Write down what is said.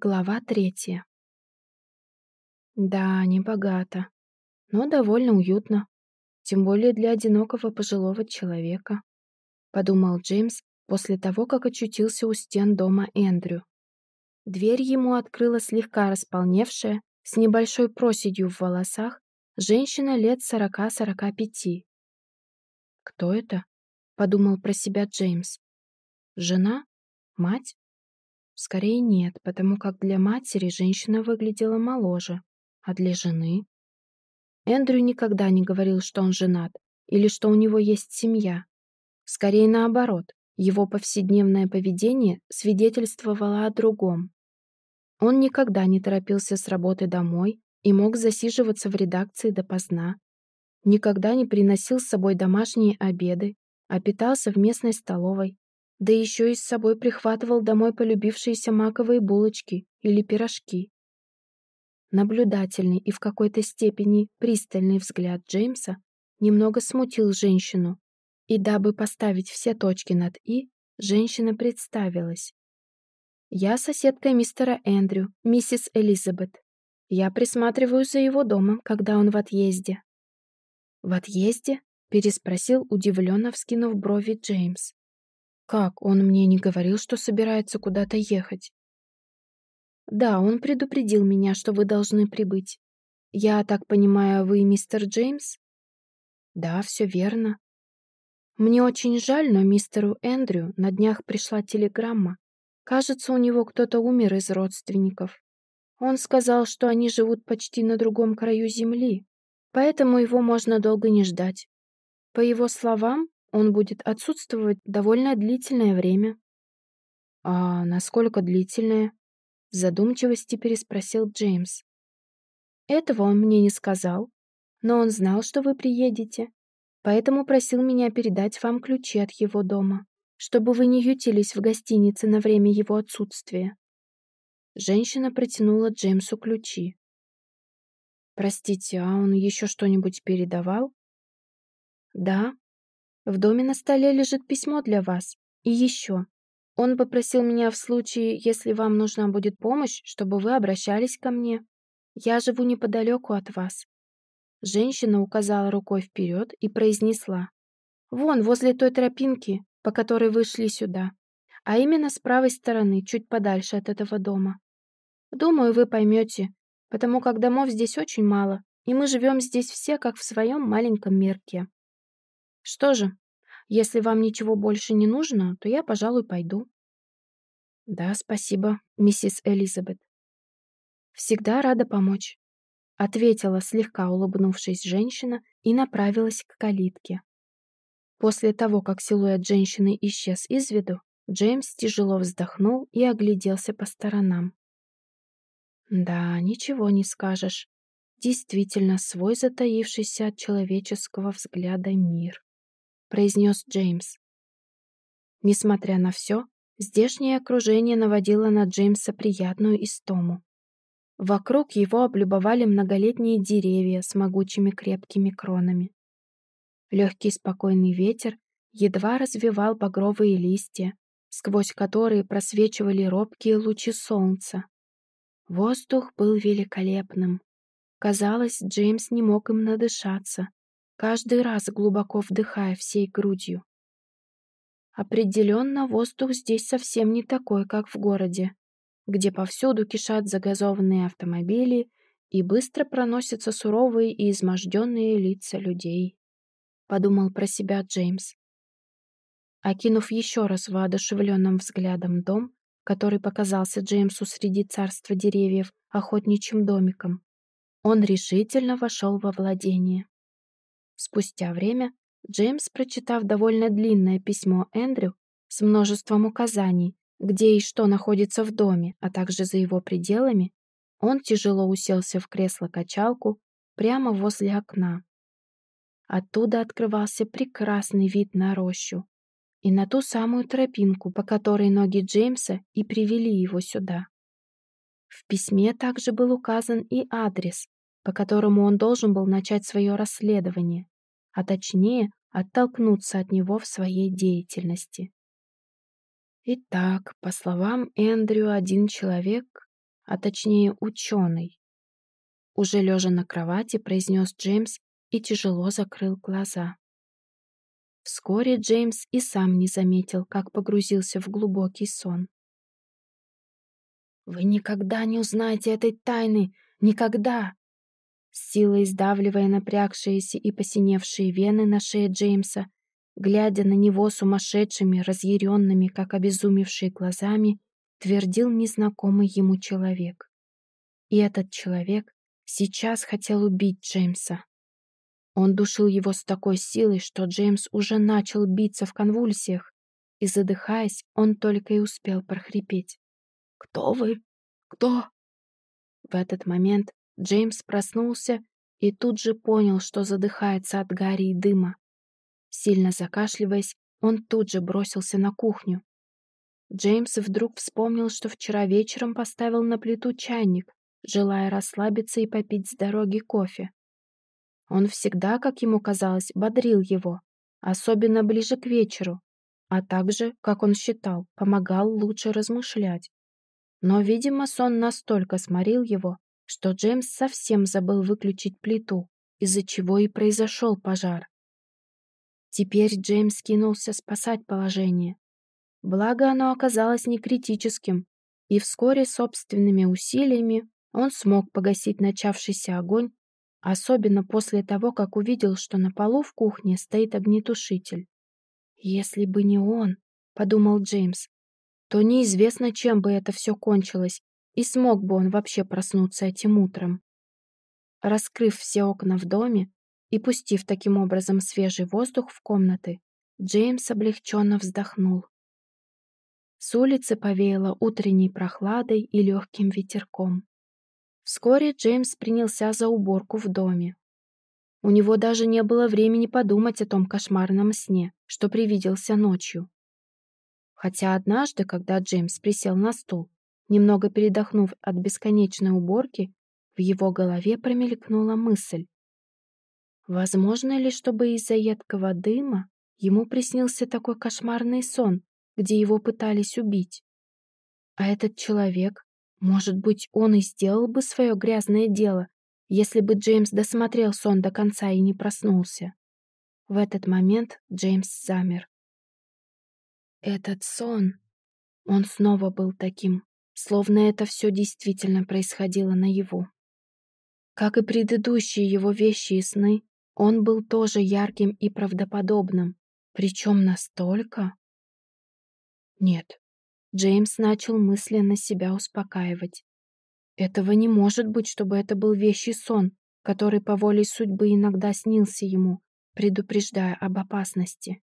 Глава третья. Да, не богато, но довольно уютно, тем более для одинокого пожилого человека, подумал Джеймс после того, как очутился у стен дома Эндрю. Дверь ему открыла слегка располневшая, с небольшой проседью в волосах, женщина лет сорока-сорока пяти. «Кто это?» — подумал про себя Джеймс. «Жена? Мать?» Скорее нет, потому как для матери женщина выглядела моложе, а для жены... Эндрю никогда не говорил, что он женат или что у него есть семья. Скорее наоборот, его повседневное поведение свидетельствовало о другом. Он никогда не торопился с работы домой и мог засиживаться в редакции допоздна. Никогда не приносил с собой домашние обеды, а питался в местной столовой, да еще и с собой прихватывал домой полюбившиеся маковые булочки или пирожки. Наблюдательный и в какой-то степени пристальный взгляд Джеймса немного смутил женщину, и дабы поставить все точки над «и», женщина представилась. «Я соседка мистера Эндрю, миссис Элизабет. Я присматриваю за его домом, когда он в отъезде». «В отъезде?» — переспросил, удивленно вскинув брови Джеймс. Как, он мне не говорил, что собирается куда-то ехать? Да, он предупредил меня, что вы должны прибыть. Я так понимаю, вы мистер Джеймс? Да, все верно. Мне очень жаль, но мистеру Эндрю на днях пришла телеграмма. Кажется, у него кто-то умер из родственников. Он сказал, что они живут почти на другом краю земли, поэтому его можно долго не ждать. По его словам, он будет отсутствовать довольно длительное время. А насколько длительное? В задумчивости переспросил Джеймс. Этого он мне не сказал, но он знал, что вы приедете, поэтому просил меня передать вам ключи от его дома, чтобы вы не ютились в гостинице на время его отсутствия. Женщина протянула Джеймсу ключи. «Простите, а он еще что-нибудь передавал?» «Да, в доме на столе лежит письмо для вас. И еще. Он попросил меня в случае, если вам нужна будет помощь, чтобы вы обращались ко мне. Я живу неподалеку от вас». Женщина указала рукой вперед и произнесла. «Вон, возле той тропинки, по которой вышли сюда. А именно с правой стороны, чуть подальше от этого дома. Думаю, вы поймете, потому как домов здесь очень мало, и мы живем здесь все как в своем маленьком мирке. Что же, если вам ничего больше не нужно, то я, пожалуй, пойду. Да, спасибо, миссис Элизабет. Всегда рада помочь, ответила слегка улыбнувшись женщина и направилась к калитке. После того, как силуэт женщины исчез из виду, Джеймс тяжело вздохнул и огляделся по сторонам. Да, ничего не скажешь. Действительно, свой затаившийся от человеческого взгляда мир. — произнес Джеймс. Несмотря на все, здешнее окружение наводило на Джеймса приятную истому. Вокруг его облюбовали многолетние деревья с могучими крепкими кронами. Легкий спокойный ветер едва развивал багровые листья, сквозь которые просвечивали робкие лучи солнца. Воздух был великолепным. Казалось, Джеймс не мог им надышаться, каждый раз глубоко вдыхая всей грудью. Определенно, воздух здесь совсем не такой, как в городе, где повсюду кишат загазованные автомобили и быстро проносятся суровые и изможденные лица людей. Подумал про себя Джеймс. Окинув еще раз воодушевленным взглядом дом, который показался Джеймсу среди царства деревьев охотничьим домиком, он решительно вошел во владение. Спустя время Джеймс, прочитав довольно длинное письмо Эндрю с множеством указаний, где и что находится в доме, а также за его пределами, он тяжело уселся в кресло-качалку прямо возле окна. Оттуда открывался прекрасный вид на рощу и на ту самую тропинку, по которой ноги Джеймса и привели его сюда. В письме также был указан и адрес, по которому он должен был начать свое расследование, а точнее оттолкнуться от него в своей деятельности. Итак, по словам Эндрю, один человек а точнее ученый. Уже лежа на кровати, произнес Джеймс и тяжело закрыл глаза. Вскоре Джеймс и сам не заметил, как погрузился в глубокий сон. «Вы никогда не узнаете этой тайны! Никогда!» Силой сдавливая напрягшиеся и посиневшие вены на шее Джеймса, глядя на него сумасшедшими, разъяренными, как обезумевшие глазами, твердил незнакомый ему человек. И этот человек сейчас хотел убить Джеймса. Он душил его с такой силой, что Джеймс уже начал биться в конвульсиях, и, задыхаясь, он только и успел прохрипеть. «Кто вы? Кто?» В этот момент Джеймс проснулся и тут же понял, что задыхается от гари и дыма. Сильно закашливаясь, он тут же бросился на кухню. Джеймс вдруг вспомнил, что вчера вечером поставил на плиту чайник, желая расслабиться и попить с дороги кофе. Он всегда, как ему казалось, бодрил его, особенно ближе к вечеру, а также, как он считал, помогал лучше размышлять. Но, видимо, сон настолько сморил его, что Джеймс совсем забыл выключить плиту, из-за чего и произошел пожар. Теперь Джеймс кинулся спасать положение. Благо, оно оказалось не критическим, и вскоре собственными усилиями он смог погасить начавшийся огонь Особенно после того, как увидел, что на полу в кухне стоит огнетушитель. «Если бы не он», — подумал Джеймс, то неизвестно, чем бы это все кончилось, и смог бы он вообще проснуться этим утром. Раскрыв все окна в доме и пустив таким образом свежий воздух в комнаты, Джеймс облегченно вздохнул. С улицы повеяло утренней прохладой и легким ветерком. Вскоре Джеймс принялся за уборку в доме. У него даже не было времени подумать о том кошмарном сне, что привиделся ночью. Хотя однажды, когда Джеймс присел на стул, немного передохнув от бесконечной уборки, в его голове промелькнула мысль. Возможно ли, чтобы из-за едкого дыма ему приснился такой кошмарный сон, где его пытались убить? А этот человек может быть, он и сделал бы свое грязное дело, если бы Джеймс досмотрел сон до конца и не проснулся. В этот момент Джеймс замер. Этот сон... Он снова был таким, словно это все действительно происходило наяву. Как и предыдущие его вещи и сны, он был тоже ярким и правдоподобным, причем настолько... Нет, Джеймс начал мысленно себя успокаивать. Этого не может быть, чтобы это был вещий сон, который по воле судьбы иногда снился ему, предупреждая об опасности.